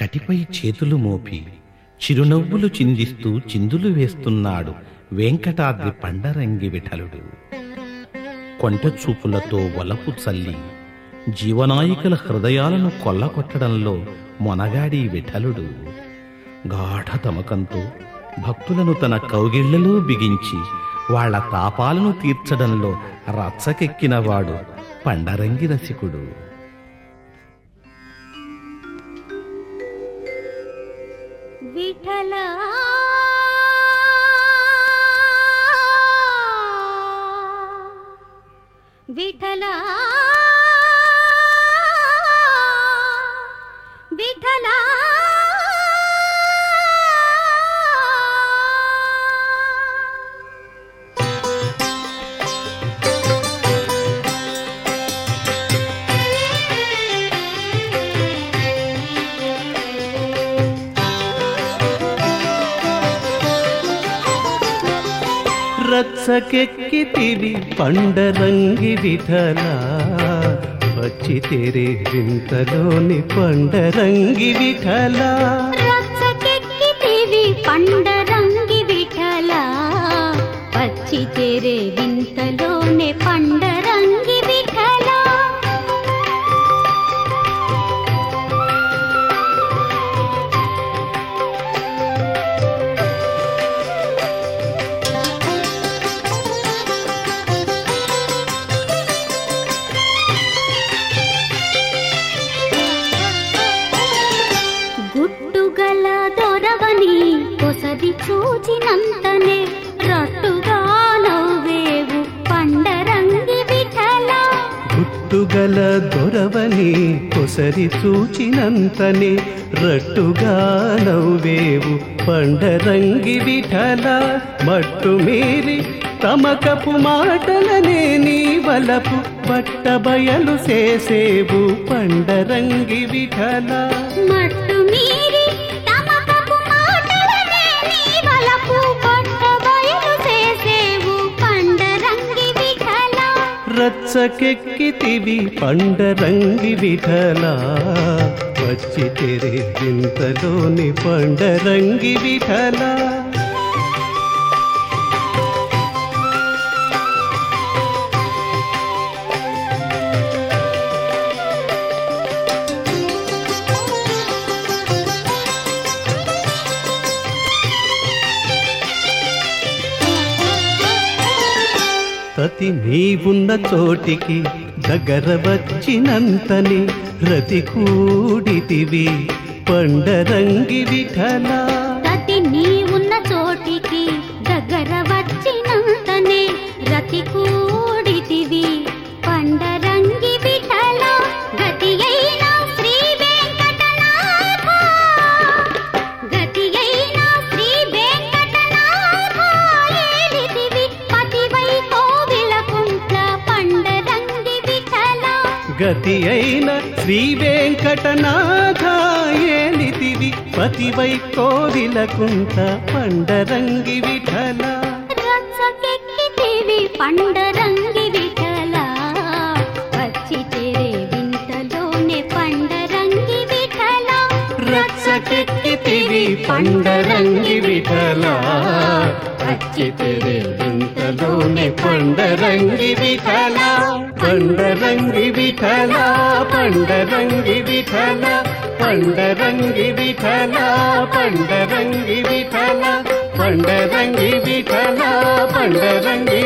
కటిపై చేతులు మోపి చిరునవ్వులు చిందిస్తూ చిందులు వేస్తున్నాడు వెంకటాద్రి పండరంగి విఠలుడు. కొంట చూపులతో వలపు చల్లి జీవనాయికల హృదయాలను కొల్లకొట్టడంలో మొనగాడి విఠలుడు. గాఢ తమకంతో భక్తులను తన కౌగిళ్ళలో బిగించి వాళ్ళ తాపాలను తీర్చడంలో రచ్చకెక్కినవాడు పండరంగి రసికుడు. ठल विठला ರತ್ಸಕ್ಕೆಕ್ಕಿತಿವಿ ಪಂಡರಂಗಿ ವಿಠಲ వచ్చితేరే వింతలోని పండరంగి విఠల. పండరంగి విఠల. పచ్చితేరే వింత గుట్టుగల దొరవని కొసది చూచినంతనే రట్టుగా నవ్వేవు పండరంగి విఠల. గుట్టుగల దొరవని కొసరి చూచినంతనే రట్టుగా నవ్వేవు పండరంగి విఠల. మట్టు మీరి తమకపు మాటలనే నీ వలపు బట్ట బయలు చేసేవు పండరంగి విఠల. మట్టు ರಚ್ಚಕ್ಕೆಕ್ಕಿತಿವಿ ಪಂಡರಂಗಿ ವಿಠಲ ವಚ್ಚಿತೆರೆ ದಿಂತಲೋನಿ ಪಂಡರಂಗಿ ವಿಠಲ సతి నీవున్న చోటికి దగ్గర వచ్చినంతని రతి కూడితివి పండరంగి విఠల. రతి నీవున్న చోటికి దగ్గర వచ్చినంతనే రతి కూడితివి గతి అయిన శ్రీ వెంకటనాథ ఏలితివి పతివై కోవిలకుంట పండరంగి విఠల. రచ్చకెక్కితివి పండరంగి విఠల. వచ్చి తెరే వింతలోనే పండరంగి విఠల. రచ్చకెక్కితివి పండరంగి విఠల. వచ్చి తెరే వింతలోనే పండరంగి విఠల. పండరంగి पण्डवङ्गी विथा पण्डरङ्गी विथा पण्डरङ्गी बि था पण्डरङ्गी बि था पण्डरङ्गी